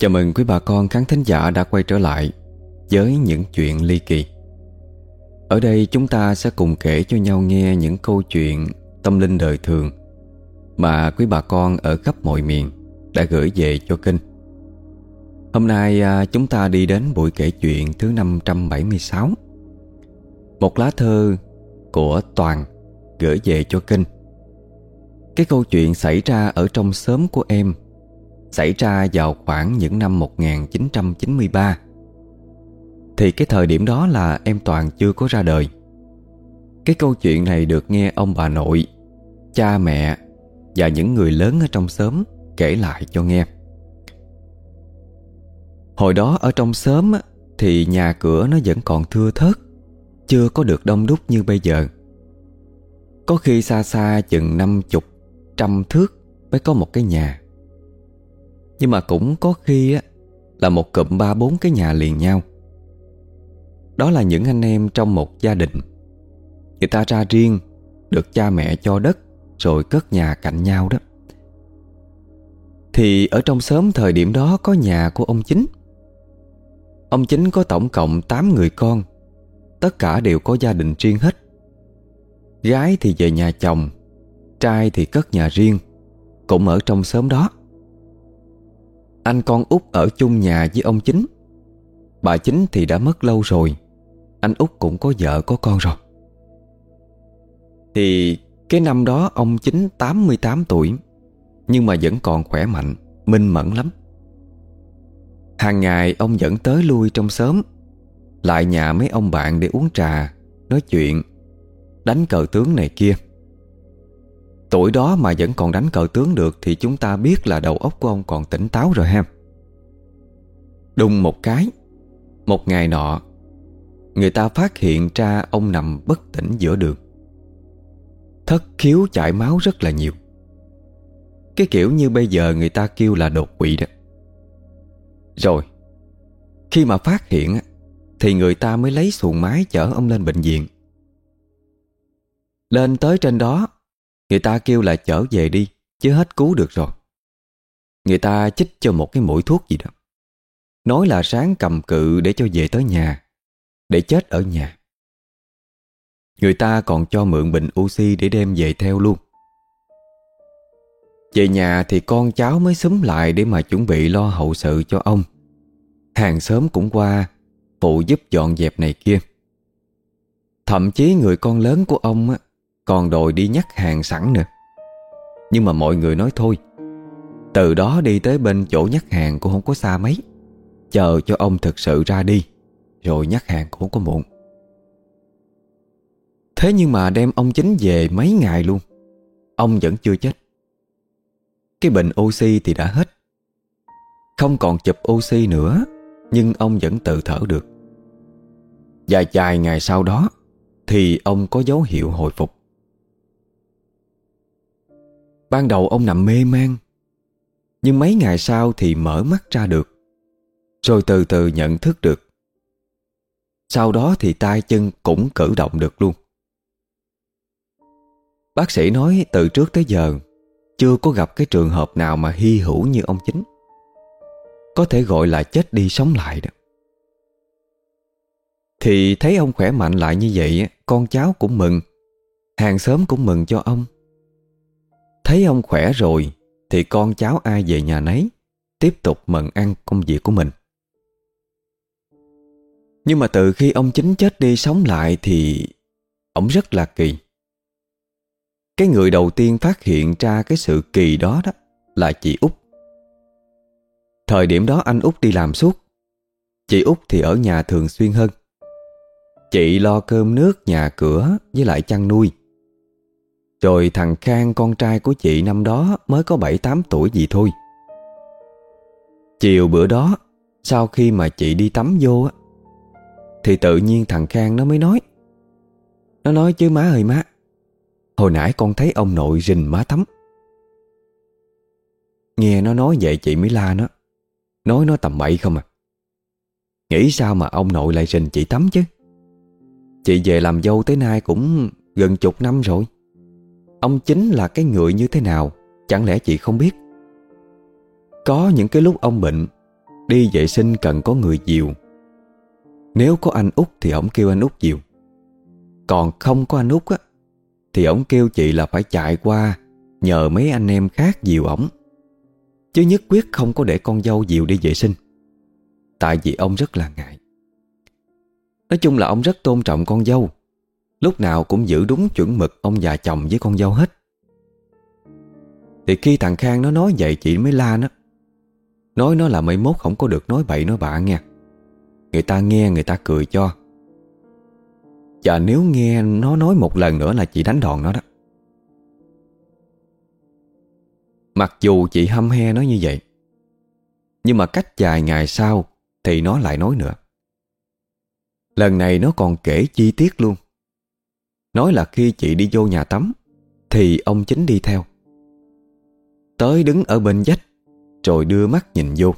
Chào mừng quý bà con khán thính giả đã quay trở lại với những chuyện ly kỳ. Ở đây chúng ta sẽ cùng kể cho nhau nghe những câu chuyện tâm linh đời thường mà quý bà con ở khắp mọi miền đã gửi về cho kênh. Hôm nay à, chúng ta đi đến buổi kể chuyện thứ 576. Một lá thơ của Toàn gửi về cho kênh. Cái câu chuyện xảy ra ở trong xóm của em xảy ra vào khoảng những năm 1993 Thì cái thời điểm đó là em Toàn chưa có ra đời. Cái câu chuyện này được nghe ông bà nội, cha mẹ và những người lớn ở trong xóm kể lại cho nghe. Hồi đó ở trong xóm thì nhà cửa nó vẫn còn thưa thớt Chưa có được đông đúc như bây giờ. Có khi xa xa chừng năm chục, trăm thước mới có một cái nhà nhưng mà cũng có khi á, Là một cụm ba bốn cái nhà liền nhau. Đó là những anh em trong một gia đình. Người ta ra riêng, Được cha mẹ cho đất, Rồi cất nhà cạnh nhau đó. Thì ở trong xóm thời điểm đó Có nhà của ông Chính. Ông Chính có tổng cộng 8 người con, Tất cả đều có gia đình riêng hết. Gái thì về nhà chồng, Trai thì cất nhà riêng, Cũng ở trong xóm đó anh con út ở chung nhà với ông chính. Bà chính thì đã mất lâu rồi. Anh út cũng có vợ, có con rồi. Thì cái năm đó ông chính 88 tuổi, Nhưng mà vẫn còn khỏe mạnh, Minh mẫn lắm. Hàng ngày ông vẫn tới lui trong xóm, Lại nhà mấy ông bạn để uống trà, Nói chuyện, Đánh cờ tướng này kia. Tuổi đó mà vẫn còn đánh cờ tướng được Thì chúng ta biết là đầu óc của ông còn tỉnh táo rồi ha. Đùng một cái, Một ngày nọ, Người ta phát hiện ra ông nằm bất tỉnh giữa đường. Thất khiếu chảy máu rất là nhiều. Cái kiểu như bây giờ người ta kêu là đột quỵ đó. Rồi, Khi mà phát hiện Thì người ta mới lấy xuồng máy chở ông lên bệnh viện. Lên tới trên đó Người ta kêu là chở về đi Chứ hết cứu được rồi. Người ta chích cho một cái mũi thuốc gì đó. Nói là sáng cầm cự để cho về tới nhà Để chết ở nhà. Người ta còn cho mượn bình oxy để đem về theo luôn. Về nhà thì con cháu mới xúm lại để mà chuẩn bị lo hậu sự cho ông. Hàng xóm cũng qua Phụ giúp dọn dẹp này kia. Thậm chí người con lớn của ông á, còn đòi đi nhắc hàng sẵn nữa. Nhưng mà mọi người nói thôi, Từ đó đi tới bên chỗ nhắc hàng cũng không có xa mấy. Chờ cho ông thực sự ra đi, Rồi nhắc hàng cũng không có muộn. Thế nhưng mà đem ông chính về mấy ngày luôn, Ông vẫn chưa chết. Cái bình oxy thì đã hết. Không còn chụp oxy nữa, Nhưng ông vẫn tự thở được. Dài dài ngày sau đó Thì ông có dấu hiệu hồi phục. Ban đầu ông nằm mê man, Nhưng mấy ngày sau thì mở mắt ra được, Rồi từ từ nhận thức được. Sau đó thì tay chân cũng cử động được luôn. Bác sĩ nói từ trước tới giờ, Chưa có gặp cái trường hợp nào mà hy hữu như ông chính. Có thể gọi là chết đi sống lại đó. Thì thấy ông khỏe mạnh lại như vậy Con cháu cũng mừng, Hàng xóm cũng mừng cho ông. Thấy ông khỏe rồi, Thì con cháu ai về nhà nấy, Tiếp tục mận ăn công việc của mình. Nhưng mà từ khi ông chính chết đi sống lại Thì Ông rất là kỳ. Cái người đầu tiên phát hiện ra Cái sự kỳ đó đó Là chị út. Thời điểm đó anh út đi làm suốt, Chị út thì ở nhà thường xuyên hơn. Chị lo cơm nước, nhà cửa Với lại chăn nuôi rồi thằng Khang con trai của chị năm đó mới có 7-8 tuổi gì thôi. Chiều bữa đó, sau khi mà chị đi tắm vô á, thì tự nhiên thằng Khang nó mới nói. Nó nói chứ má ơi má, hồi nãy con thấy ông nội rình má tắm. Nghe nó nói vậy chị mới la nó, nói nó tầm bậy không à. Nghĩ sao mà ông nội lại rình chị tắm chứ? Chị về làm dâu tới nay cũng gần chục năm rồi. Ông chính là cái người như thế nào? Chẳng lẽ chị không biết? Có những cái lúc ông bệnh, Đi vệ sinh cần có người dìu. Nếu có anh út thì ông kêu anh út dìu. Còn không có anh út á, Thì ông kêu chị là phải chạy qua Nhờ mấy anh em khác dìu ổng. Chứ nhất quyết không có để con dâu dìu đi vệ sinh. Tại vì ông rất là ngại. Nói chung là ông rất tôn trọng con dâu. Lúc nào cũng giữ đúng chuẩn mực ông già chồng với con dâu hết. Thì khi thằng Khang nó nói vậy, chị mới la nó. Nói nó là mấy mốt không có được nói bậy nói bạ nha Người ta nghe, người ta cười cho. Và nếu nghe nó nói một lần nữa là chị đánh đòn nó đó. Mặc dù chị hâm he nó như vậy, Nhưng mà cách vài ngày sau Thì nó lại nói nữa. Lần này nó còn kể chi tiết luôn. Nói là khi chị đi vô nhà tắm, Thì ông chính đi theo. Tới đứng ở bên dách, Rồi đưa mắt nhìn vô.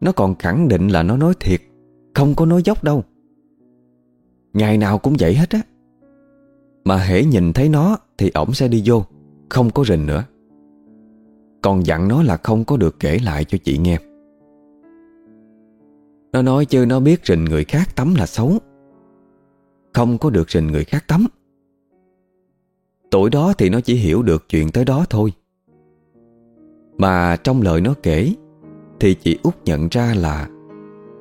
Nó còn khẳng định là nó nói thiệt, Không có nói dốc đâu. Ngày nào cũng vậy hết á. Mà hễ nhìn thấy nó Thì ổng sẽ đi vô, Không có rình nữa. Còn dặn nó là không có được kể lại cho chị nghe. Nó nói chứ nó biết rình người khác tắm là xấu không có được rình người khác tắm Tuổi đó thì nó chỉ hiểu được chuyện tới đó thôi. Mà trong lời nó kể, Thì chị út nhận ra là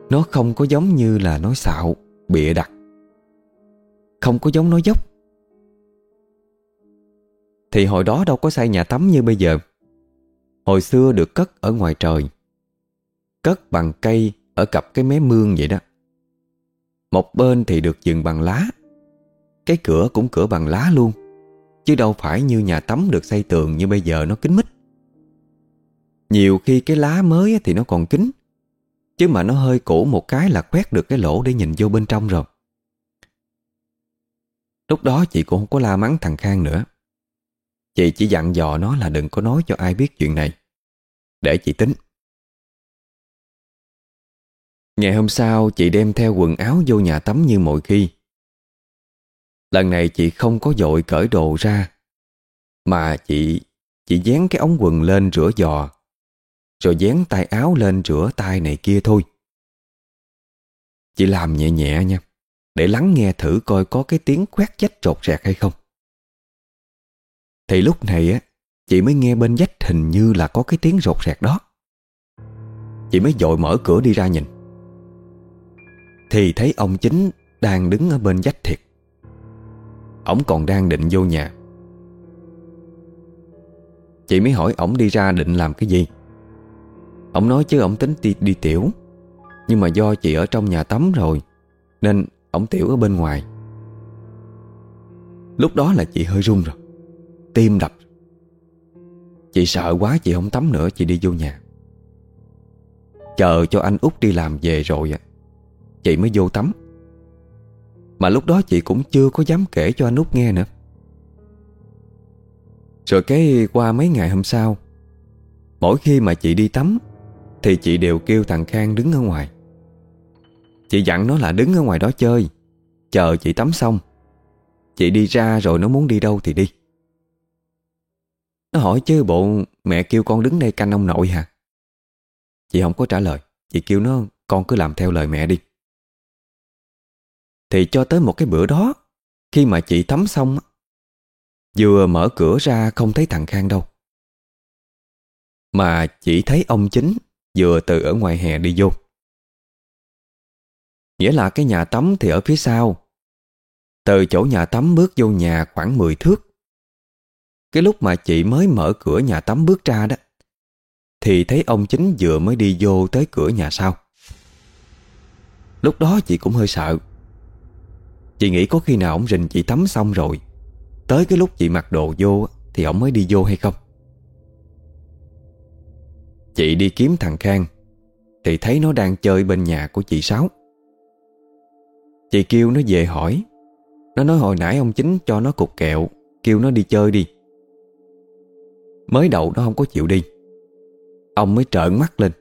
Nó không có giống như là nói xạo, Bịa đặt. Không có giống nói dốc. Thì hồi đó đâu có xây nhà tắm như bây giờ. Hồi xưa được cất ở ngoài trời, Cất bằng cây Ở cặp cái mé mương vậy đó một bên thì được dựng bằng lá. Cái cửa cũng cửa bằng lá luôn. Chứ đâu phải như nhà tắm được xây tường như bây giờ nó kín mít. Nhiều khi cái lá mới thì nó còn kín, Chứ mà nó hơi cũ một cái là quét được cái lỗ để nhìn vô bên trong rồi. Lúc đó chị cũng không có la mắng thằng Khang nữa. Chị chỉ dặn dò nó là đừng có nói cho ai biết chuyện này. Để chị tính. Ngày hôm sau, chị đem theo quần áo vô nhà tắm như mọi khi. Lần này chị không có dội cởi đồ ra, Mà chị Chị dán cái ống quần lên rửa giò, Rồi dán tay áo lên rửa tay này kia thôi. Chị làm nhẹ nhẹ nha, Để lắng nghe thử coi có cái tiếng quét dách trột rẹt hay không. Thì lúc này á, Chị mới nghe bên dách hình như là có cái tiếng rột rẹt đó. Chị mới dội mở cửa đi ra nhìn thì thấy ông chính đang đứng ở bên dách thiệt. Ông còn đang định vô nhà. Chị mới hỏi ổng đi ra định làm cái gì. Ông nói chứ ổng tính đi, đi tiểu. Nhưng mà do chị ở trong nhà tắm rồi Nên ổng tiểu ở bên ngoài. Lúc đó là chị hơi run rồi Tim đập. Chị sợ quá chị không tắm nữa Chị đi vô nhà. Chờ cho anh út đi làm về rồi Chị mới vô tắm. Mà lúc đó chị cũng chưa có dám kể cho anh út nghe nữa. Rồi cái qua mấy ngày hôm sau, Mỗi khi mà chị đi tắm, Thì chị đều kêu thằng Khang đứng ở ngoài. Chị dặn nó là đứng ở ngoài đó chơi, Chờ chị tắm xong. Chị đi ra rồi nó muốn đi đâu thì đi. Nó hỏi chứ bộ mẹ kêu con đứng đây canh ông nội hả? Chị không có trả lời, Chị kêu nó con cứ làm theo lời mẹ đi thì cho tới một cái bữa đó, Khi mà chị tắm xong Vừa mở cửa ra không thấy thằng Khang đâu. Mà chỉ thấy ông chính Vừa từ ở ngoài hè đi vô. Nghĩa là cái nhà tắm thì ở phía sau. Từ chỗ nhà tắm bước vô nhà khoảng 10 thước. Cái lúc mà chị mới mở cửa nhà tắm bước ra đó, Thì thấy ông chính vừa mới đi vô tới cửa nhà sau. Lúc đó chị cũng hơi sợ. Chị nghĩ có khi nào ổng rình chị tắm xong rồi, Tới cái lúc chị mặc đồ vô Thì ổng mới đi vô hay không? Chị đi kiếm thằng Khang, Thì thấy nó đang chơi bên nhà của chị Sáu. Chị kêu nó về hỏi. Nó nói hồi nãy ông chính cho nó cục kẹo, Kêu nó đi chơi đi. Mới đầu nó không có chịu đi. Ông mới trợn mắt lên,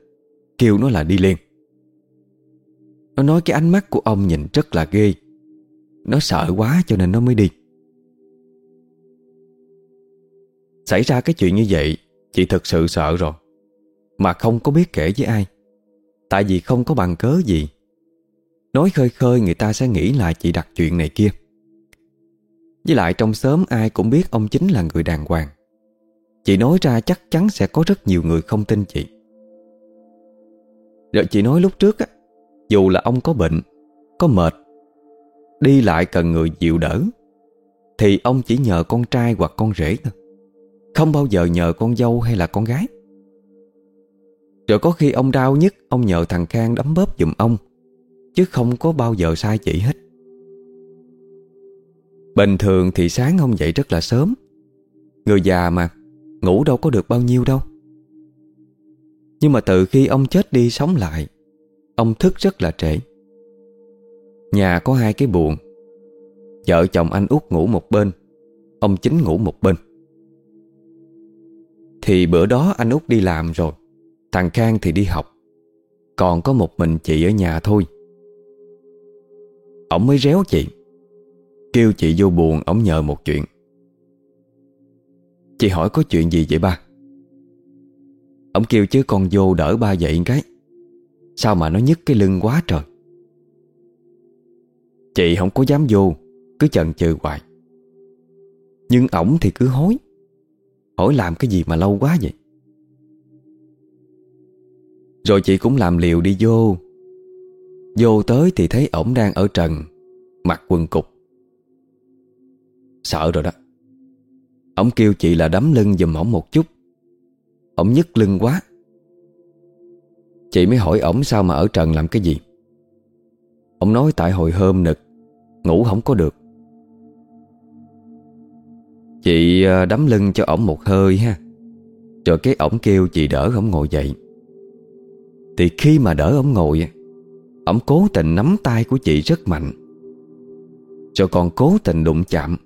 Kêu nó là đi liền. Nó nói cái ánh mắt của ông nhìn rất là ghê nó sợ quá cho nên nó mới đi. Xảy ra cái chuyện như vậy, Chị thật sự sợ rồi, Mà không có biết kể với ai. Tại vì không có bằng cớ gì. Nói khơi khơi người ta sẽ nghĩ là chị đặt chuyện này kia. Với lại trong xóm ai cũng biết ông chính là người đàng hoàng. Chị nói ra chắc chắn sẽ có rất nhiều người không tin chị. Rồi chị nói lúc trước á, Dù là ông có bệnh, Có mệt Đi lại cần người dịu đỡ, Thì ông chỉ nhờ con trai hoặc con rể thôi. Không bao giờ nhờ con dâu hay là con gái. Rồi có khi ông đau nhất Ông nhờ thằng Khang đấm bóp giùm ông, Chứ không có bao giờ sai chỉ hết. Bình thường thì sáng ông dậy rất là sớm. Người già mà, Ngủ đâu có được bao nhiêu đâu. Nhưng mà từ khi ông chết đi sống lại, Ông thức rất là trễ. Nhà có hai cái buồn Vợ chồng anh út ngủ một bên, Ông chính ngủ một bên. Thì bữa đó anh út đi làm rồi, Thằng Khang thì đi học. Còn có một mình chị ở nhà thôi. Ông mới réo chị, Kêu chị vô buồn, Ông nhờ một chuyện. Chị hỏi có chuyện gì vậy ba? Ông kêu chứ con vô đỡ ba dậy cái. Sao mà nó nhức cái lưng quá trời? Chị không có dám vô, Cứ chần chừ hoài. Nhưng ổng thì cứ hối. Hỏi làm cái gì mà lâu quá vậy? Rồi chị cũng làm liều đi vô. Vô tới thì thấy ổng đang ở trần, Mặc quần cục. Sợ rồi đó. Ông kêu chị là đấm lưng giùm ổng một chút. Ổng nhức lưng quá. Chị mới hỏi ổng sao mà ở trần làm cái gì. Ông nói tại hồi hôm nực Ngủ không có được. Chị à, đấm lưng cho ổng một hơi ha. Rồi cái ổng kêu chị đỡ ổng ngồi dậy. Thì khi mà đỡ ổng ngồi Ổng cố tình nắm tay của chị rất mạnh. Rồi còn cố tình đụng chạm.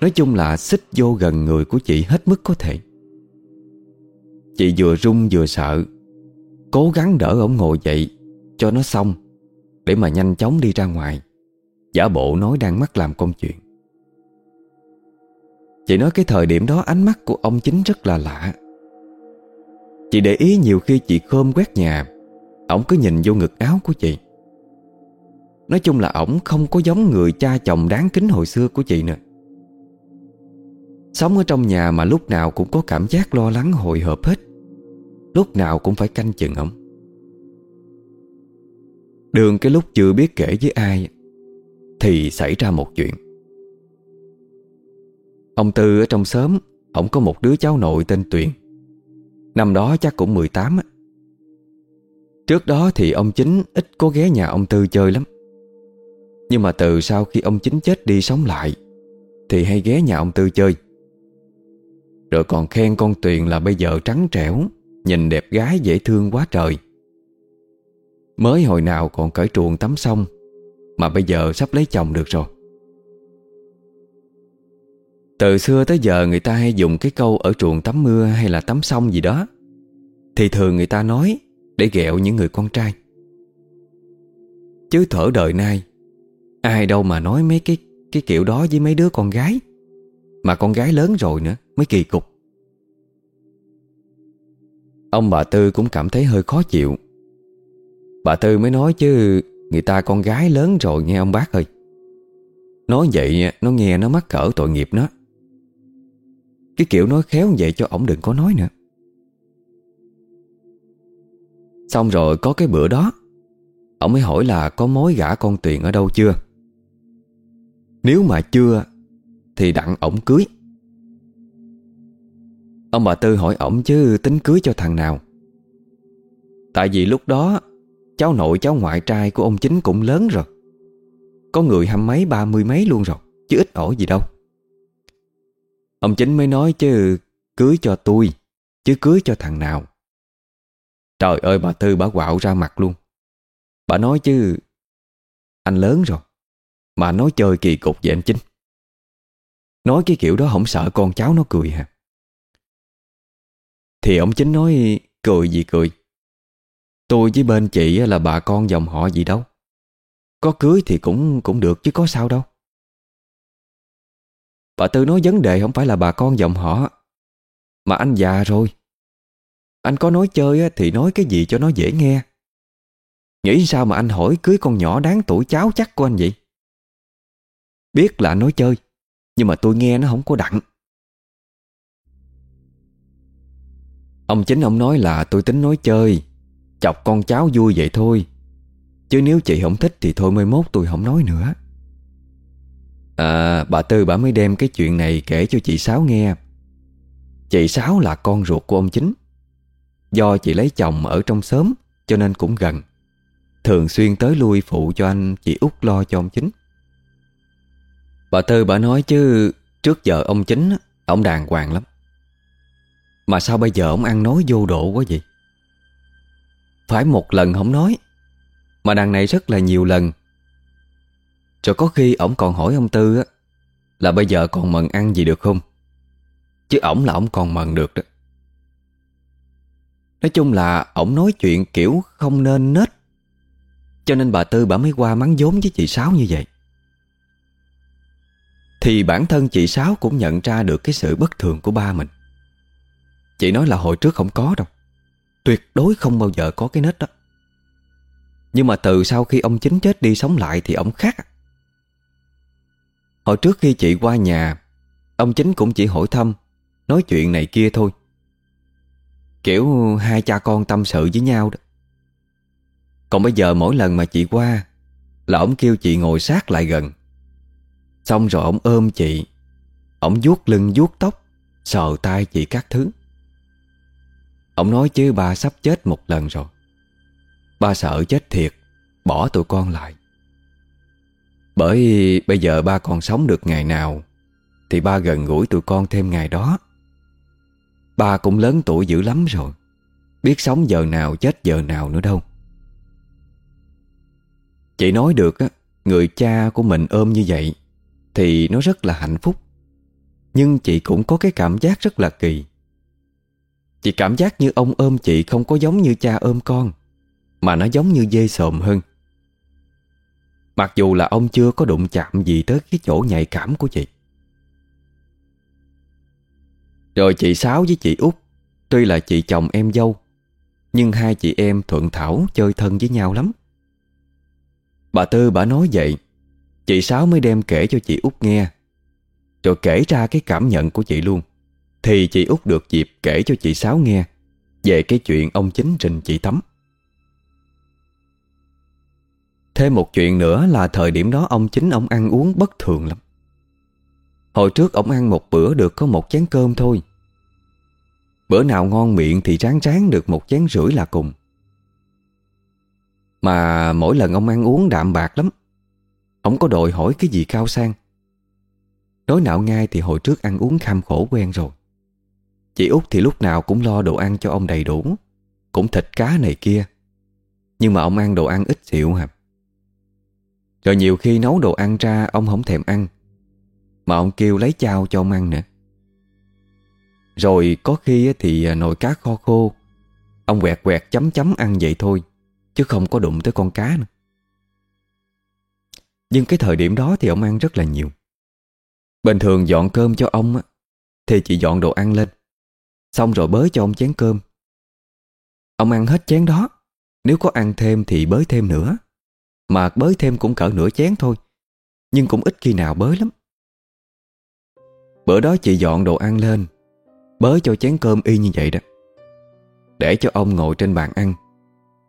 Nói chung là xích vô gần người của chị hết mức có thể. Chị vừa run vừa sợ, Cố gắng đỡ ổng ngồi dậy Cho nó xong, Để mà nhanh chóng đi ra ngoài. Giả bộ nói đang mắc làm công chuyện. Chị nói cái thời điểm đó ánh mắt của ông chính rất là lạ. Chị để ý nhiều khi chị khơm quét nhà ông cứ nhìn vô ngực áo của chị. Nói chung là ổng không có giống người cha chồng đáng kính hồi xưa của chị nữa. Sống ở trong nhà mà lúc nào cũng có cảm giác lo lắng hồi hộp hết. Lúc nào cũng phải canh chừng ổng. Đường cái lúc chưa biết kể với ai thì xảy ra một chuyện. Ông Tư ở trong xóm Ông có một đứa cháu nội tên Tuyền. Năm đó chắc cũng 18 á. Trước đó thì ông Chính ít có ghé nhà ông Tư chơi lắm. Nhưng mà từ sau khi ông Chính chết đi sống lại, Thì hay ghé nhà ông Tư chơi. Rồi còn khen con Tuyền là bây giờ trắng trẻo, Nhìn đẹp gái dễ thương quá trời. Mới hồi nào còn cởi truồng tắm xong mà bây giờ sắp lấy chồng được rồi. Từ xưa tới giờ người ta hay dùng cái câu ở chuồng tắm mưa hay là tắm sông gì đó. Thì thường người ta nói để ghẹo những người con trai. Chứ thở đời nay, Ai đâu mà nói mấy cái cái kiểu đó với mấy đứa con gái. Mà con gái lớn rồi nữa, Mới kỳ cục. Ông bà Tư cũng cảm thấy hơi khó chịu. Bà Tư mới nói chứ Người ta con gái lớn rồi nghe ông bác ơi. Nói vậy, nó nghe nó mắc cỡ tội nghiệp nó. Cái kiểu nói khéo vậy cho ổng đừng có nói nữa. Xong rồi có cái bữa đó Ông mới hỏi là có mối gả con Tuyền ở đâu chưa? Nếu mà chưa, Thì đặng ổng cưới. Ông bà Tư hỏi ổng chứ tính cưới cho thằng nào? Tại vì lúc đó Cháu nội, cháu ngoại trai của ông chính cũng lớn rồi. Có người hăm mấy ba mươi mấy luôn rồi, Chứ ít ỏi gì đâu. Ông chính mới nói chứ, Cưới cho tôi, Chứ cưới cho thằng nào? Trời ơi, bà Tư bà quạo ra mặt luôn. Bà nói chứ, Anh lớn rồi, Mà nói chơi kỳ cục vậy anh Chính. Nói cái kiểu đó không sợ con cháu nó cười hả? Thì ông Chính nói, Cười gì cười? Tôi với bên chị là bà con dòng họ gì đâu. Có cưới thì cũng cũng được chứ có sao đâu. Bà Tư nói vấn đề không phải là bà con dòng họ, Mà anh già rồi. Anh có nói chơi thì nói cái gì cho nó dễ nghe. Nghĩ sao mà anh hỏi cưới con nhỏ đáng tuổi cháu chắc của anh vậy? Biết là anh nói chơi, Nhưng mà tôi nghe nó không có đặng. Ông chính ông nói là tôi tính nói chơi Chọc con cháu vui vậy thôi. Chứ nếu chị không thích thì thôi, mai mốt tôi không nói nữa. À bà Tư, bà mới đem cái chuyện này kể cho chị Sáu nghe. Chị Sáu là con ruột của ông chính. Do chị lấy chồng ở trong xóm, Cho nên cũng gần. Thường xuyên tới lui phụ cho anh, Chị út lo cho ông chính. Bà Tư, bà nói chứ, Trước giờ ông chính Ông đàng hoàng lắm. Mà sao bây giờ ông ăn nói vô độ quá vậy? Phải một lần không nói. Mà đằng này rất là nhiều lần. Rồi có khi ổng còn hỏi ông Tư á, Là bây giờ còn mần ăn gì được không? Chứ ổng là ổng còn mần được đó. Nói chung là ổng nói chuyện kiểu không nên nết. Cho nên bà Tư bà mới qua mắng vốn với chị Sáu như vậy. Thì bản thân chị Sáu cũng nhận ra được cái sự bất thường của ba mình. Chị nói là hồi trước không có đâu. Tuyệt đối không bao giờ có cái nết đó. Nhưng mà từ sau khi ông chính chết đi sống lại thì ông khác. Hồi trước khi chị qua nhà, Ông chính cũng chỉ hỏi thăm, Nói chuyện này kia thôi. Kiểu hai cha con tâm sự với nhau đó. Còn bây giờ mỗi lần mà chị qua Là ông kêu chị ngồi sát lại gần. Xong rồi ông ôm chị, Ông vuốt lưng vuốt tóc, Sờ tay chị các thứ. Ông nói chứ ba sắp chết một lần rồi. Ba sợ chết thiệt, Bỏ tụi con lại. Bởi bây giờ ba còn sống được ngày nào, Thì ba gần gũi tụi con thêm ngày đó. Ba cũng lớn tuổi dữ lắm rồi, Biết sống giờ nào chết giờ nào nữa đâu. Chị nói được á, Người cha của mình ôm như vậy, Thì nó rất là hạnh phúc. Nhưng chị cũng có cái cảm giác rất là kỳ. Chị cảm giác như ông ôm chị không có giống như cha ôm con, Mà nó giống như dê sồm hơn. Mặc dù là ông chưa có đụng chạm gì tới cái chỗ nhạy cảm của chị. Rồi chị Sáu với chị út, Tuy là chị chồng em dâu, Nhưng hai chị em thuận thảo chơi thân với nhau lắm. Bà Tư bà nói vậy, Chị Sáu mới đem kể cho chị út nghe, Rồi kể ra cái cảm nhận của chị luôn. Thì chị út được dịp kể cho chị Sáu nghe Về cái chuyện ông chính trình chị Tắm. Thêm một chuyện nữa là thời điểm đó ông chính ông ăn uống bất thường lắm. Hồi trước ông ăn một bữa được có một chén cơm thôi. Bữa nào ngon miệng thì ráng ráng được một chén rưỡi là cùng. Mà mỗi lần ông ăn uống đạm bạc lắm ông có đòi hỏi cái gì cao sang. Nói nào ngay thì hồi trước ăn uống kham khổ quen rồi. Chị út thì lúc nào cũng lo đồ ăn cho ông đầy đủ, Cũng thịt cá này kia. Nhưng mà ông ăn đồ ăn ít xịu hả? Rồi nhiều khi nấu đồ ăn ra, ông không thèm ăn. Mà ông kêu lấy chao cho ông ăn nữa. Rồi có khi thì à, nồi cá kho khô, Ông quẹt quẹt chấm chấm ăn vậy thôi, Chứ không có đụng tới con cá nữa. Nhưng cái thời điểm đó thì ông ăn rất là nhiều. Bình thường dọn cơm cho ông Thì chị dọn đồ ăn lên. Xong rồi bới cho ông chén cơm. Ông ăn hết chén đó. Nếu có ăn thêm thì bới thêm nữa. Mà bới thêm cũng cỡ nửa chén thôi. Nhưng cũng ít khi nào bới lắm. Bữa đó chị dọn đồ ăn lên. Bới cho chén cơm y như vậy đó. Để cho ông ngồi trên bàn ăn.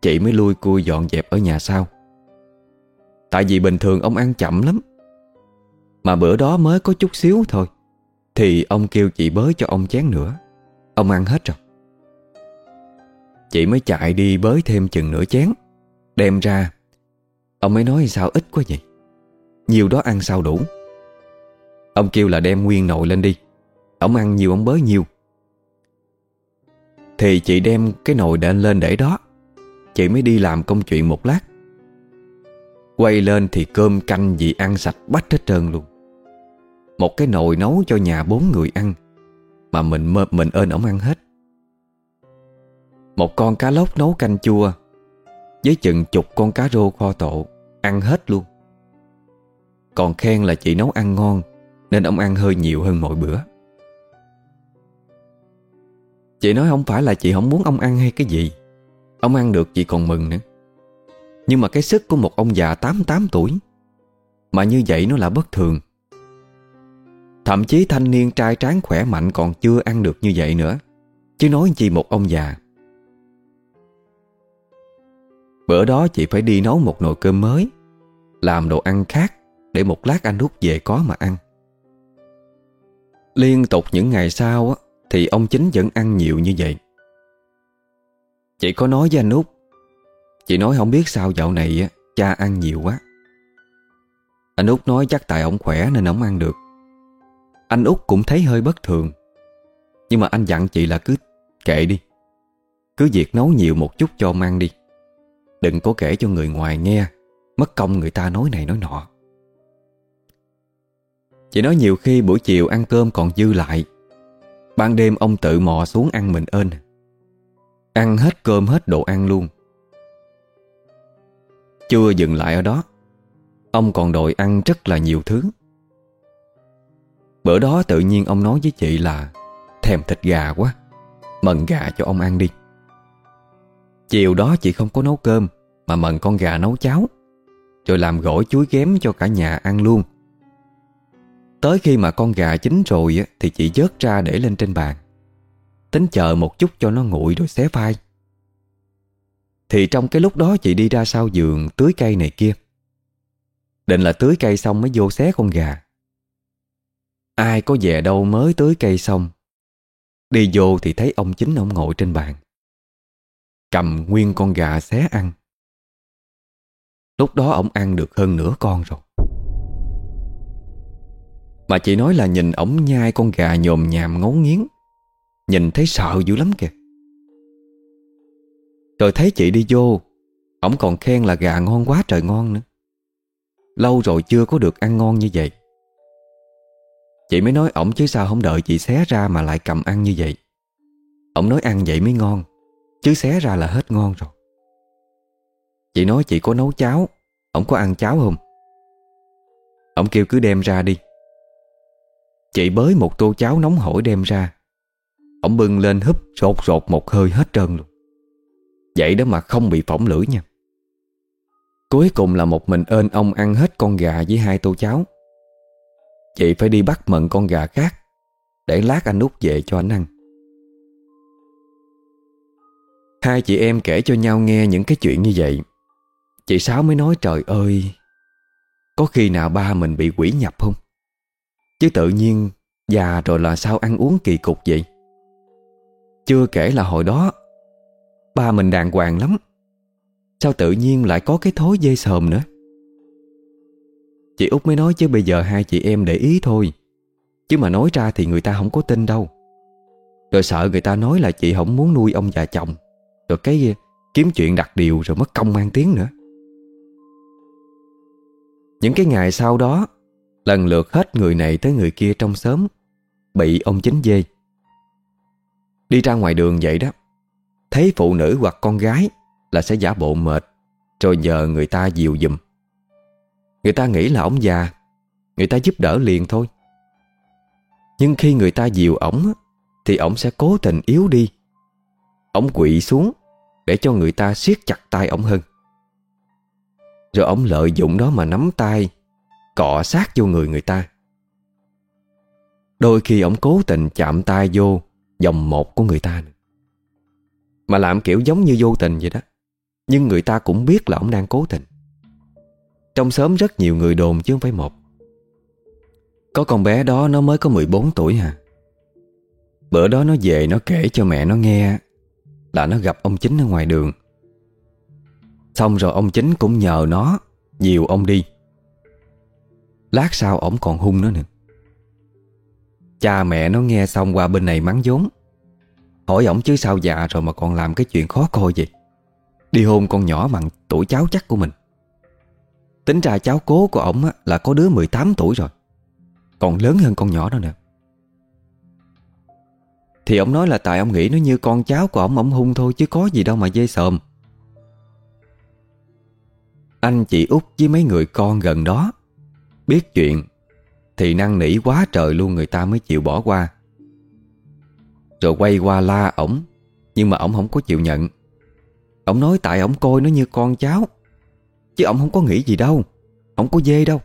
Chị mới lui cui dọn dẹp ở nhà sau. Tại vì bình thường ông ăn chậm lắm. Mà bữa đó mới có chút xíu thôi. Thì ông kêu chị bới cho ông chén nữa. Ông ăn hết rồi. Chị mới chạy đi bới thêm chừng nửa chén. Đem ra. Ông mới nói sao ít quá vậy Nhiều đó ăn sao đủ? Ông kêu là đem nguyên nồi lên đi. Ông ăn nhiều, ông bới nhiều. Thì chị đem cái nồi đen lên để đó. Chị mới đi làm công chuyện một lát. Quay lên thì cơm canh gì ăn sạch bách hết trơn luôn. Một cái nồi nấu cho nhà bốn người ăn. Mà mình mơ mình ơn ổng ăn hết. Một con cá lóc nấu canh chua, Với chừng chục con cá rô kho tộ Ăn hết luôn. Còn khen là chị nấu ăn ngon, Nên ông ăn hơi nhiều hơn mọi bữa. Chị nói không phải là chị không muốn ông ăn hay cái gì, Ông ăn được chị còn mừng nữa. Nhưng mà cái sức của một ông già 88 tuổi, Mà như vậy nó là bất thường. Thậm chí thanh niên trai tráng khỏe mạnh còn chưa ăn được như vậy nữa. Chứ nói chi một ông già. Bữa đó chị phải đi nấu một nồi cơm mới, Làm đồ ăn khác Để một lát anh út về có mà ăn. Liên tục những ngày sau Thì ông chính vẫn ăn nhiều như vậy. Chị có nói với anh út, Chị nói không biết sao dạo này Cha ăn nhiều quá. Anh út nói chắc tại ông khỏe nên ông ăn được. Anh út cũng thấy hơi bất thường. Nhưng mà anh dặn chị là cứ kệ đi. Cứ việc nấu nhiều một chút cho mang đi. Đừng có kể cho người ngoài nghe. Mất công người ta nói này nói nọ. Chị nói nhiều khi buổi chiều ăn cơm còn dư lại. Ban đêm ông tự mò xuống ăn mình ơn Ăn hết cơm hết đồ ăn luôn. Chưa dừng lại ở đó, Ông còn đòi ăn rất là nhiều thứ. Bữa đó tự nhiên ông nói với chị là, Thèm thịt gà quá Mần gà cho ông ăn đi. Chiều đó chị không có nấu cơm, Mà mần con gà nấu cháo, Rồi làm gỏi chuối ghém cho cả nhà ăn luôn. Tới khi mà con gà chín rồi Thì chị vớt ra để lên trên bàn. Tính chờ một chút cho nó nguội rồi xé phai Thì trong cái lúc đó chị đi ra sau giường Tưới cây này kia. Định là tưới cây xong mới vô xé con gà. Ai có về đâu mới tưới cây xong Đi vô thì thấy ông chính ông ngồi trên bàn. Cầm nguyên con gà xé ăn. Lúc đó ông ăn được hơn nửa con rồi. Mà chị nói là nhìn ổng nhai con gà nhồm nhàm ngấu nghiến. Nhìn thấy sợ dữ lắm kìa. Rồi thấy chị đi vô, Ổng còn khen là gà ngon quá trời ngon nữa. Lâu rồi chưa có được ăn ngon như vậy. Chị mới nói ổng chứ sao không đợi chị xé ra mà lại cầm ăn như vậy. Ổng nói ăn vậy mới ngon, Chứ xé ra là hết ngon rồi. Chị nói chị có nấu cháo, Ổng có ăn cháo không? Ổng kêu cứ đem ra đi. Chị bới một tô cháo nóng hổi đem ra. Ổng bưng lên húp rột rột một hơi hết trơn luôn. Vậy đó mà không bị phỏng lưỡi nha. Cuối cùng là một mình ơn ông ăn hết con gà với hai tô cháo. Chị phải đi bắt mận con gà khác, Để lát anh út về cho anh ăn. Hai chị em kể cho nhau nghe những cái chuyện như vậy. Chị Sáu mới nói, trời ơi, Có khi nào ba mình bị quỷ nhập không? Chứ tự nhiên Già rồi là sao ăn uống kỳ cục vậy? Chưa kể là hồi đó, Ba mình đàng hoàng lắm. Sao tự nhiên lại có cái thối dây sờm nữa? Chị út mới nói chứ bây giờ hai chị em để ý thôi. Chứ mà nói ra thì người ta không có tin đâu. Rồi sợ người ta nói là chị không muốn nuôi ông già chồng. Rồi cái ờ, kiếm chuyện đặt điều rồi mất công mang tiếng nữa. Những cái ngày sau đó, Lần lượt hết người này tới người kia trong xóm, Bị ông chính dê. Đi ra ngoài đường vậy đó, Thấy phụ nữ hoặc con gái Là sẽ giả bộ mệt, Rồi nhờ người ta dìu dùm Người ta nghĩ là ông già. Người ta giúp đỡ liền thôi. Nhưng khi người ta dìu ổng Thì ổng sẽ cố tình yếu đi. Ổng quỵ xuống Để cho người ta siết chặt tay ổng hơn. Rồi ổng lợi dụng đó mà nắm tay, Cọ sát vô người người ta. Đôi khi ổng cố tình chạm tay vô Dòng một của người ta Mà làm kiểu giống như vô tình vậy đó. Nhưng người ta cũng biết là ổng đang cố tình trong xóm rất nhiều người đồn chứ không phải một. Có con bé đó, nó mới có 14 tuổi hả Bữa đó nó về, nó kể cho mẹ nó nghe Là nó gặp ông chính ở ngoài đường. Xong rồi ông chính cũng nhờ nó Dìu ông đi. Lát sau ổng còn hung nó nữa. Cha mẹ nó nghe xong qua bên này mắng vốn. Hỏi ổng chứ sao già rồi mà còn làm cái chuyện khó coi vậy? Đi hôn con nhỏ bằng tuổi cháu chắc của mình. Tính ra cháu cố của ổng là có đứa 18 tuổi rồi. Còn lớn hơn con nhỏ đó nè. Thì ông nói là tại ông nghĩ nó như con cháu của ổng ổng hung thôi chứ có gì đâu mà dây sờm Anh chị út với mấy người con gần đó Biết chuyện Thì năng nỉ quá trời luôn, người ta mới chịu bỏ qua. Rồi quay qua la ổng, Nhưng mà ổng không có chịu nhận. Ổng nói tại ổng coi nó như con cháu. Chứ ông không có nghĩ gì đâu. Ông có dê đâu.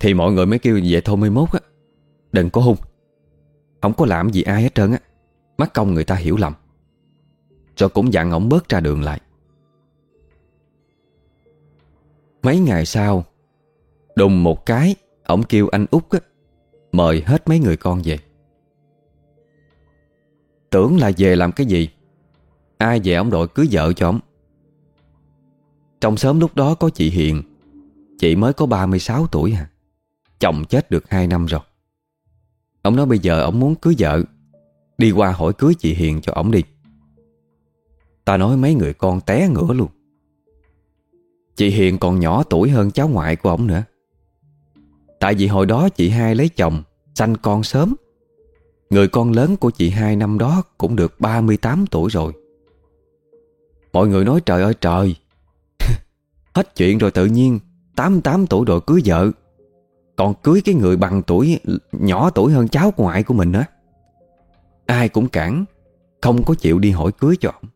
Thì mọi người mới kêu vậy thôi mới mốt á. Đừng có hung. Không có làm gì ai hết trơn á. Mắt công người ta hiểu lầm. Rồi cũng dặn ổng bớt ra đường lại. Mấy ngày sau, Đùng một cái, Ổng kêu anh út á, Mời hết mấy người con về. Tưởng là về làm cái gì? Ai về ông đội cưới vợ cho ông trong sớm lúc đó có chị Hiền. Chị mới có 36 tuổi à. Chồng chết được 2 năm rồi. Ông nói bây giờ ông muốn cưới vợ. Đi qua hỏi cưới chị Hiền cho ông đi. Ta nói mấy người con té ngửa luôn. Chị Hiền còn nhỏ tuổi hơn cháu ngoại của ông nữa. Tại vì hồi đó chị hai lấy chồng, Sanh con sớm. Người con lớn của chị hai năm đó Cũng được 38 tuổi rồi. Mọi người nói trời ơi trời Hết chuyện rồi tự nhiên 88 tuổi rồi cưới vợ. Còn cưới cái người bằng tuổi Nhỏ tuổi hơn cháu ngoại của mình á. Ai cũng cản, Không có chịu đi hỏi cưới cho ông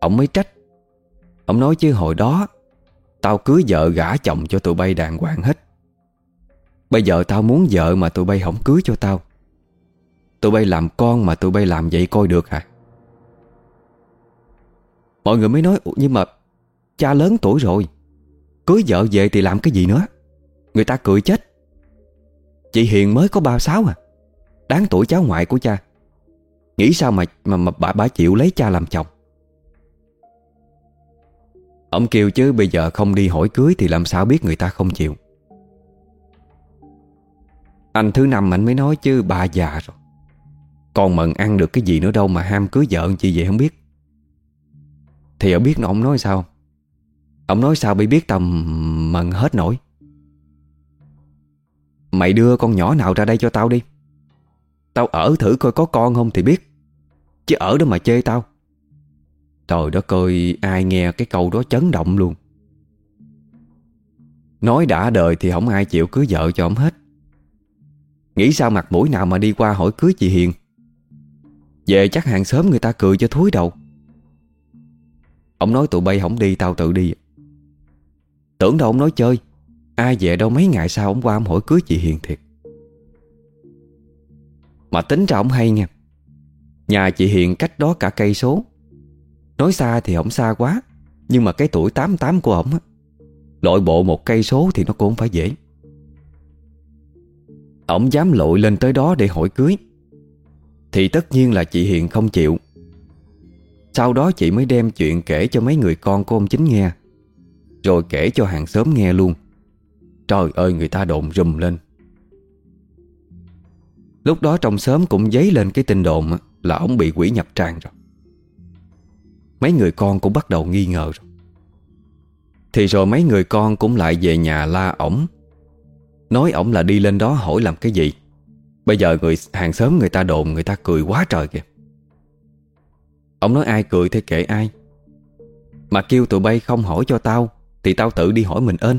Ông mới trách. Ông nói chứ hồi đó, Tao cưới vợ gả chồng cho tụi bay đàng hoàng hết. Bây giờ tao muốn vợ mà tụi bay không cưới cho tao. Tụi bay làm con mà tụi bay làm vậy coi được hả? Mọi người mới nói Nhưng mà cha lớn tuổi rồi. Cưới vợ về thì làm cái gì nữa? Người ta cười chết. Chị Hiền mới có 36 à. Đáng tuổi cháu ngoại của cha. Nghĩ sao mà mà, mà bà, bà chịu lấy cha làm chồng? Ông kêu chứ bây giờ không đi hỏi cưới Thì làm sao biết người ta không chịu? Anh thứ năm anh mới nói chứ bà già rồi. Còn mận ăn được cái gì nữa đâu Mà ham cưới vợ chị vậy không biết. Thì ở biết ông nói sao Ông nói sao bị biết tầm mần hết nổi? Mày đưa con nhỏ nào ra đây cho tao đi. Tao ở thử coi có con không thì biết. Chứ ở đó mà chê tao. Trời đất ơi, Ai nghe cái câu đó chấn động luôn. Nói đã đời thì không ai chịu cưới vợ cho ông hết. Nghĩ sao mặt mũi nào mà đi qua hỏi cưới chị Hiền? Về chắc hàng xóm người ta cười cho thúi đầu. Ông nói tụi bay không đi, tao tự đi Tưởng đâu ông nói chơi. Ai về đâu mấy ngày sau ông qua ông hỏi cưới chị Hiền thiệt. Mà tính ra ông hay nha. Nhà chị Hiền cách đó cả cây số. Nói xa thì không xa quá, Nhưng mà cái tuổi 88 của ổng Lội bộ một cây số thì nó cũng không phải dễ. Ổng dám lội lên tới đó để hỏi cưới, Thì tất nhiên là chị Hiền không chịu. Sau đó chị mới đem chuyện kể cho mấy người con của ông Chính nghe. Rồi kể cho hàng xóm nghe luôn. Trời ơi, người ta đồn rùm lên. Lúc đó trong xóm cũng dấy lên cái tin đồn Là ông bị quỷ nhập tràng rồi. Mấy người con cũng bắt đầu nghi ngờ rồi. Thì rồi mấy người con cũng lại về nhà la ổng. Nói ổng là đi lên đó hỏi làm cái gì. Bây giờ người, hàng xóm người ta đồn Người ta cười quá trời kìa. Ông nói ai cười thì kệ ai. Mà kêu tụi bay không hỏi cho tao. Thì tao tự đi hỏi mình ơn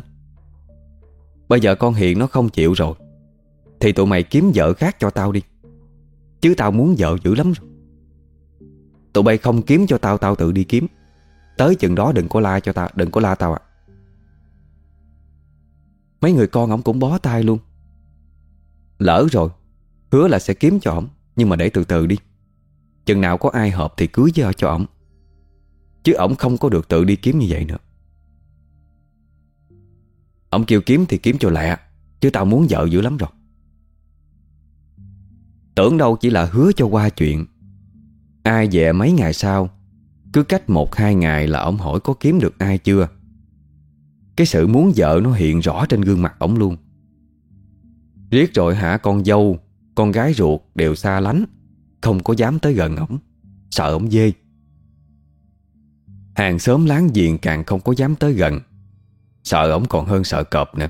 Bây giờ con Hiền nó không chịu rồi, Thì tụi mày kiếm vợ khác cho tao đi. Chứ tao muốn vợ dữ lắm rồi. Tụi bay không kiếm cho tao Tao tự đi kiếm. Tới chừng đó đừng có la cho tao, Đừng có la tao ạ. Mấy người con ổng cũng bó tay luôn. Lỡ rồi, Hứa là sẽ kiếm cho ổng, Nhưng mà để từ từ đi. Chừng nào có ai hợp thì cưới với cho ổng. Chứ ổng không có được tự đi kiếm như vậy nữa. Ông kêu kiếm thì kiếm cho lẹ, Chứ tao muốn vợ dữ lắm rồi. Tưởng đâu chỉ là hứa cho qua chuyện. Ai về mấy ngày sau, Cứ cách một hai ngày là ông hỏi có kiếm được ai chưa. Cái sự muốn vợ nó hiện rõ trên gương mặt ông luôn. Riết rồi hả, con dâu, Con gái ruột đều xa lánh, Không có dám tới gần ổng, Sợ ổng dê. Hàng xóm láng giềng càng không có dám tới gần. Sợ ổng còn hơn sợ cọp nè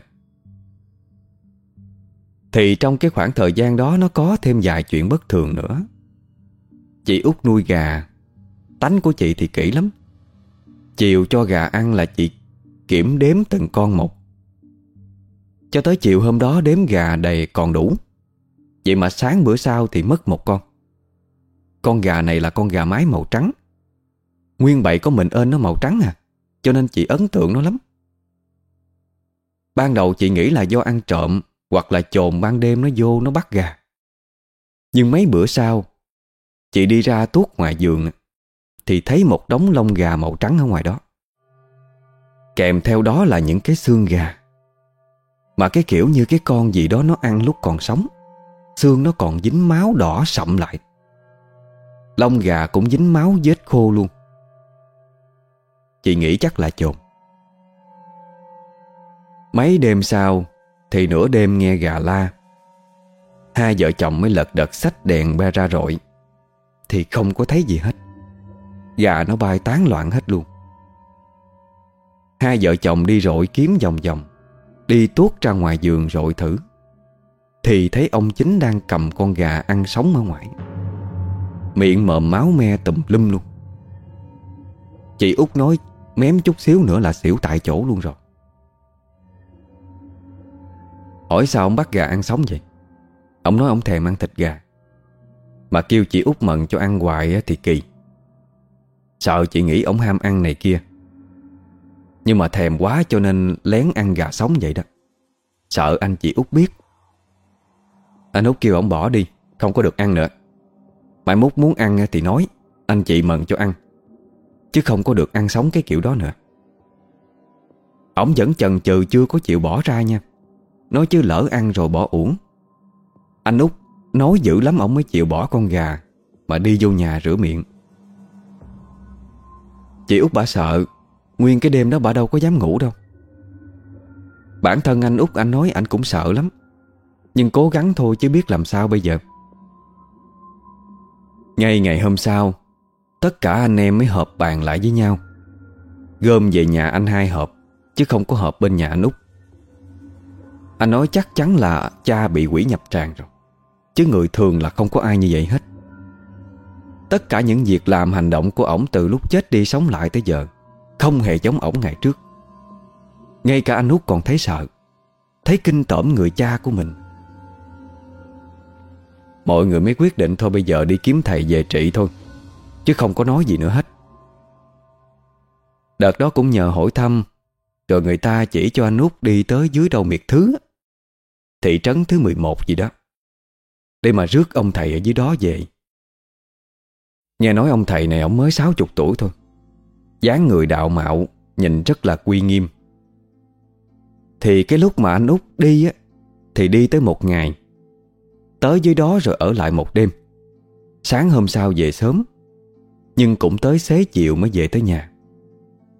Thì trong cái khoảng thời gian đó Nó có thêm vài chuyện bất thường nữa. Chị út nuôi gà. Tánh của chị thì kỹ lắm. Chiều cho gà ăn là chị Kiểm đếm từng con một. Cho tới chiều hôm đó đếm gà đầy còn đủ. Vậy mà sáng bữa sau thì mất một con. Con gà này là con gà mái màu trắng. Nguyên bậy có mình ơn nó màu trắng à Cho nên chị ấn tượng nó lắm. Ban đầu chị nghĩ là do ăn trộm, Hoặc là trồn ban đêm nó vô nó bắt gà. Nhưng mấy bữa sau, Chị đi ra tuốt ngoài giường, Thì thấy một đống lông gà màu trắng ở ngoài đó. Kèm theo đó là những cái xương gà. Mà cái kiểu như cái con gì đó nó ăn lúc còn sống, Xương nó còn dính máu đỏ sậm lại. Lông gà cũng dính máu vết khô luôn. Chị nghĩ chắc là trồn Mấy đêm sau, Thì nửa đêm nghe gà la. Hai vợ chồng mới lật đật sách đèn be ra rọi Thì không có thấy gì hết. Gà nó bay tán loạn hết luôn. Hai vợ chồng đi rội kiếm vòng vòng, Đi tuốt ra ngoài giường rội thử, Thì thấy ông chính đang cầm con gà ăn sống ở ngoài. Miệng mờ máu me tùm lum luôn. Chị út nói Mém chút xíu nữa là xỉu tại chỗ luôn rồi. Hỏi sao ông bắt gà ăn sống vậy? Ông nói ông thèm ăn thịt gà. Mà kêu chị út mận cho ăn hoài thì kỳ. Sợ chị nghĩ ông ham ăn này kia. Nhưng mà thèm quá cho nên lén ăn gà sống vậy đó. Sợ anh chị út biết. Anh út kêu ông bỏ đi, Không có được ăn nữa. Mai mốt muốn ăn thì nói, Anh chị mận cho ăn. Chứ không có được ăn sống cái kiểu đó nữa. Ông vẫn chần chừ chưa có chịu bỏ ra nha. Nói chứ lỡ ăn rồi bỏ uổng. Anh út, nói dữ lắm ông mới chịu bỏ con gà, Mà đi vô nhà rửa miệng. Chị út bà sợ, Nguyên cái đêm đó bà đâu có dám ngủ đâu. Bản thân anh út, anh nói anh cũng sợ lắm, Nhưng cố gắng thôi chứ biết làm sao bây giờ. Ngay ngày hôm sau, Tất cả anh em mới họp bàn lại với nhau. Gom về nhà anh hai họp, Chứ không có họp bên nhà anh út. Anh nói chắc chắn là cha bị quỷ nhập tràng rồi. Chứ người thường là không có ai như vậy hết. Tất cả những việc làm hành động của ổng từ lúc chết đi sống lại tới giờ, Không hề giống ổng ngày trước. Ngay cả anh út còn thấy sợ, Thấy kinh tởm người cha của mình. Mọi người mới quyết định thôi bây giờ đi kiếm thầy về trị thôi, Chứ không có nói gì nữa hết. Đợt đó cũng nhờ hỏi thăm, Rồi người ta chỉ cho anh út đi tới dưới đầu miệt thứ Thị trấn thứ 11 gì đó. Để mà rước ông thầy ở dưới đó về. Nghe nói ông thầy này ông mới 60 tuổi thôi. Dáng người đạo mạo, Nhìn rất là quy nghiêm. Thì cái lúc mà anh út đi á, Thì đi tới một ngày. Tới dưới đó rồi ở lại một đêm. Sáng hôm sau về sớm, Nhưng cũng tới xế chiều mới về tới nhà.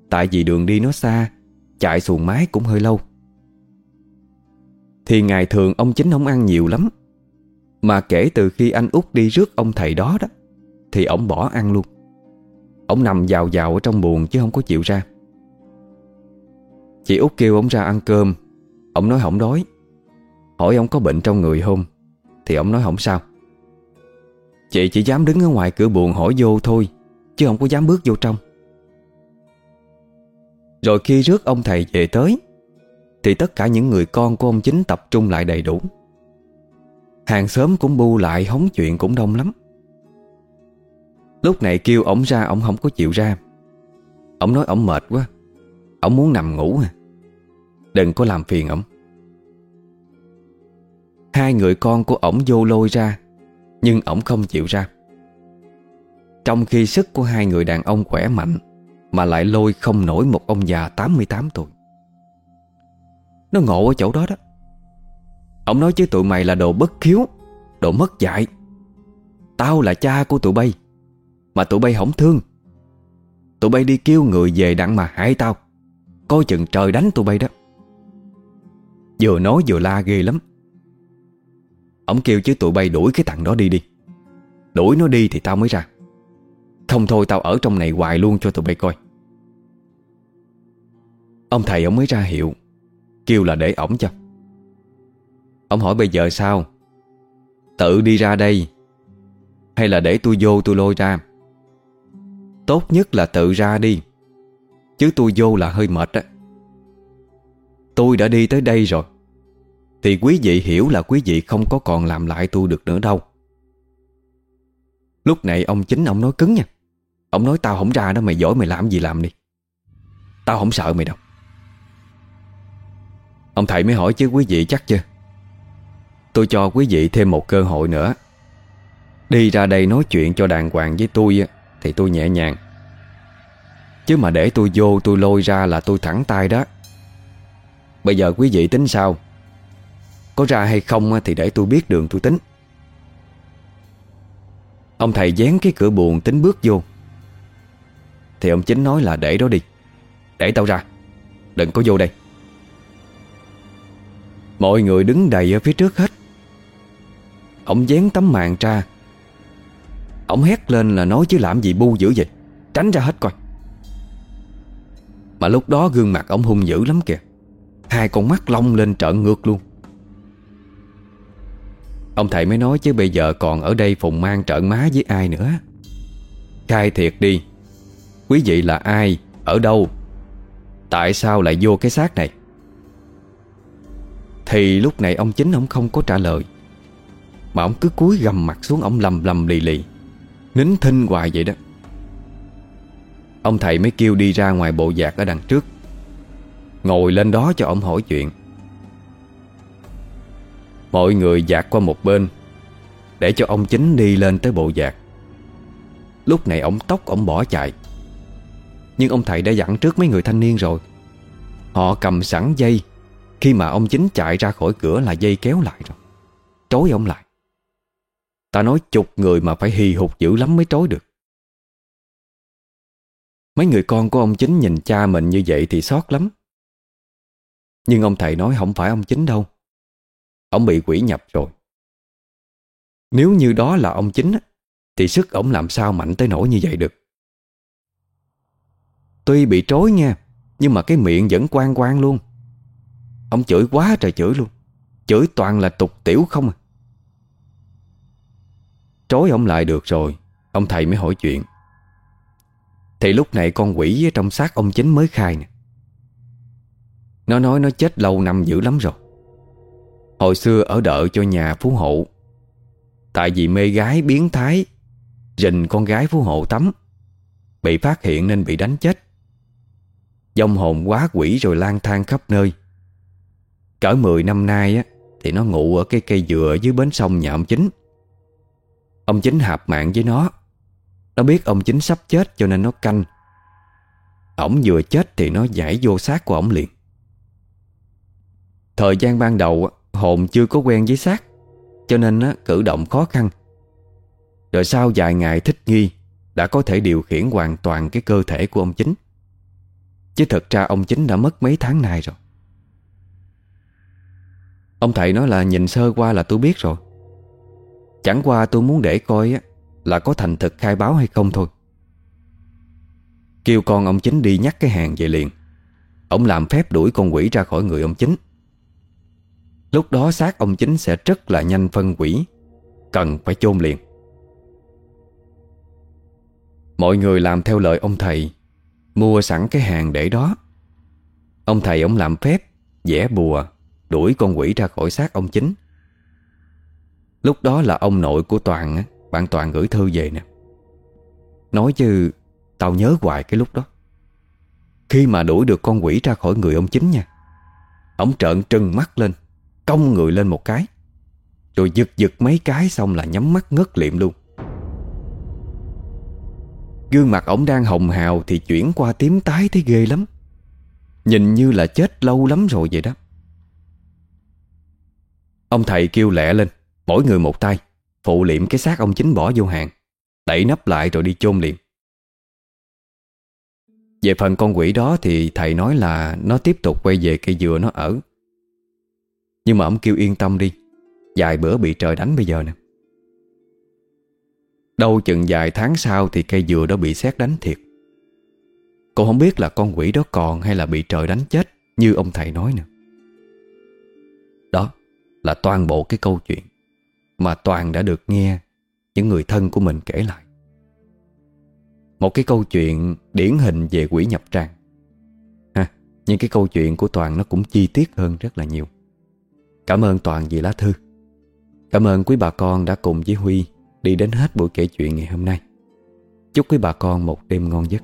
Tại vì đường đi nó xa, Chạy xuồng máy cũng hơi lâu. Thì ngày thường ông chính không ăn nhiều lắm. Mà kể từ khi anh út đi rước ông thầy đó đó, Thì ông bỏ ăn luôn. Ông nằm vào vào ở trong buồn chứ không có chịu ra. Chị út kêu ông ra ăn cơm. Ông nói không đói. Hỏi ông có bệnh trong người không, Thì ông nói không sao. Chị chỉ dám đứng ở ngoài cửa buồn hỏi vô thôi, Chứ không có dám bước vô trong. Rồi khi rước ông thầy về tới thì tất cả những người con của ông chính tập trung lại đầy đủ. Hàng xóm cũng bu lại hóng chuyện cũng đông lắm. Lúc này kêu ổng ra, ổng không có chịu ra. Ổng nói ổng mệt quá, Ổng muốn nằm ngủ à. Đừng có làm phiền ổng. Hai người con của ổng vô lôi ra, Nhưng ổng không chịu ra. Trong khi sức của hai người đàn ông khỏe mạnh, Mà lại lôi không nổi một ông già 88 tuổi. Nó ngộ ở chỗ đó đó. Ông nói chứ tụi mày là đồ bất khiếu Đồ mất dạy. Tao là cha của tụi bay, Mà tụi bay không thương. Tụi bay đi kêu người về đặng mà hại tao. Coi chừng trời đánh tụi bay đó. Vừa nói vừa la ghê lắm. Ông kêu chứ tụi bay đuổi cái thằng đó đi đi. Đuổi nó đi thì tao mới ra. Không thôi tao ở trong này hoài luôn cho tụi bay coi. Ông thầy ông mới ra hiệu. Kêu là để ổng cho. Ông hỏi bây giờ sao? Tự đi ra đây, Hay là để tôi vô tôi lôi ra? Tốt nhất là tự ra đi, Chứ tôi vô là hơi mệt á. Tôi đã đi tới đây rồi, Thì quý vị hiểu là quý vị không có còn làm lại tôi được nữa đâu. Lúc này ông chính ông nói cứng nha. Ông nói, tao không ra đó mày, giỏi mày làm gì làm đi. Tao không sợ mày đâu. Ông thầy mới hỏi chứ quý vị chắc chưa? Tôi cho quý vị thêm một cơ hội nữa. Đi ra đây nói chuyện cho đàng hoàng với tôi Thì tôi nhẹ nhàng. Chứ mà để tôi vô tôi lôi ra là tôi thẳng tay đó. Bây giờ quý vị tính sao? Có ra hay không thì để tôi biết đường tôi tính. Ông thầy dán cái cửa buồn tính bước vô. Thì ông chính nói là để đó đi. Để tao ra. Đừng có vô đây. Mọi người đứng đầy ở phía trước hết. Ông dán tấm màn ra. Ông hét lên là nói chứ làm gì bu dữ vậy? Tránh ra hết coi. Mà lúc đó gương mặt ông hung dữ lắm kìa. Hai con mắt long lên trợn ngược luôn. Ông thầy mới nói chứ bây giờ còn ở đây phùng mang trợn má với ai nữa? Khai thiệt đi. Quý vị là ai? Ở đâu? Tại sao lại vô cái xác này? Thì lúc này ông chính ông không có trả lời. Mà ông cứ cúi gầm mặt xuống, Ông lầm lầm lì lì. Nín thinh hoài vậy đó. Ông thầy mới kêu đi ra ngoài bộ giạc ở đằng trước. Ngồi lên đó cho ông hỏi chuyện. Mọi người dạt qua một bên, Để cho ông chính đi lên tới bộ giạc Lúc này ông tóc ông bỏ chạy. Nhưng ông thầy đã dặn trước mấy người thanh niên rồi. Họ cầm sẵn dây khi mà ông chính chạy ra khỏi cửa là dây kéo lại rồi. Trối ông lại. Ta nói chục người mà phải hì hục dữ lắm mới trối được. Mấy người con của ông chính nhìn cha mình như vậy thì xót lắm. Nhưng ông thầy nói không phải ông chính đâu. Ông bị quỷ nhập rồi. Nếu như đó là ông chính Thì sức ông làm sao mạnh tới nỗi như vậy được? Tuy bị trối nha Nhưng mà cái miệng vẫn quang quang luôn. Ông chửi quá trời chửi luôn. Chửi toàn là tục tiểu không à. Trối ông lại được rồi, Ông thầy mới hỏi chuyện. Thì lúc này con quỷ ở trong xác ông chính mới khai nè. Nó nói nó chết lâu năm dữ lắm rồi. Hồi xưa ở đợi cho nhà phú hộ. Tại vì mê gái biến thái, Rình con gái phú hộ tắm. Bị phát hiện nên bị đánh chết. Dông hồn quá quỷ rồi lang thang khắp nơi. Cỡ 10 năm nay á, Thì nó ngủ ở cái cây dừa dưới bến sông nhà ông chính. Ông chính hạp mạng với nó. Nó biết ông chính sắp chết cho nên nó canh. Ổng vừa chết thì nó giải vô xác của ổng liền. Thời gian ban đầu Hồn chưa có quen với xác, Cho nên cử động khó khăn. Rồi sau vài ngày thích nghi, Đã có thể điều khiển hoàn toàn Cái cơ thể của ông chính. Chứ thật ra ông chính đã mất mấy tháng nay rồi. Ông thầy nói là nhìn sơ qua là tôi biết rồi. Chẳng qua tôi muốn để coi á, Là có thành thực khai báo hay không thôi. Kêu con ông chính đi nhắc cái hàng về liền. Ông làm phép đuổi con quỷ ra khỏi người ông chính. Lúc đó xác ông chính sẽ rất là nhanh phân quỷ Cần phải chôn liền. Mọi người làm theo lời ông thầy Mua sẵn cái hàng để đó. Ông thầy ông làm phép vẽ bùa Đuổi con quỷ ra khỏi xác ông chính. Lúc đó là ông nội của Toàn á, Bạn Toàn gửi thư về nè. Nói chứ, Tao nhớ hoài cái lúc đó. Khi mà đuổi được con quỷ ra khỏi người ông chính nha, Ông trợn trừng mắt lên, Cong người lên một cái, Rồi giật giật mấy cái xong là nhắm mắt ngất liệm luôn. Gương mặt ổng đang hồng hào Thì chuyển qua tím tái thấy ghê lắm. Nhìn như là chết lâu lắm rồi vậy đó. Ông thầy kêu lẹ lên, Mỗi người một tay, Phụ liệm cái xác ông chính bỏ vô hàng, Đẩy nắp lại rồi đi chôn liền Về phần con quỷ đó thì thầy nói là Nó tiếp tục quay về cây dừa nó ở. Nhưng mà ông kêu yên tâm đi, Vài bữa bị trời đánh bây giờ nè. Đâu chừng vài tháng sau Thì cây dừa đó bị xét đánh thiệt. Cô không biết là con quỷ đó còn Hay là bị trời đánh chết Như ông thầy nói nè là toàn bộ cái câu chuyện Mà Toàn đã được nghe Những người thân của mình kể lại. Một cái câu chuyện Điển hình về quỷ nhập trang ha, Nhưng cái câu chuyện của Toàn Nó cũng chi tiết hơn rất là nhiều. Cảm ơn Toàn vì lá thư. Cảm ơn quý bà con đã cùng với Huy Đi đến hết buổi kể chuyện ngày hôm nay. Chúc quý bà con một đêm ngon giấc.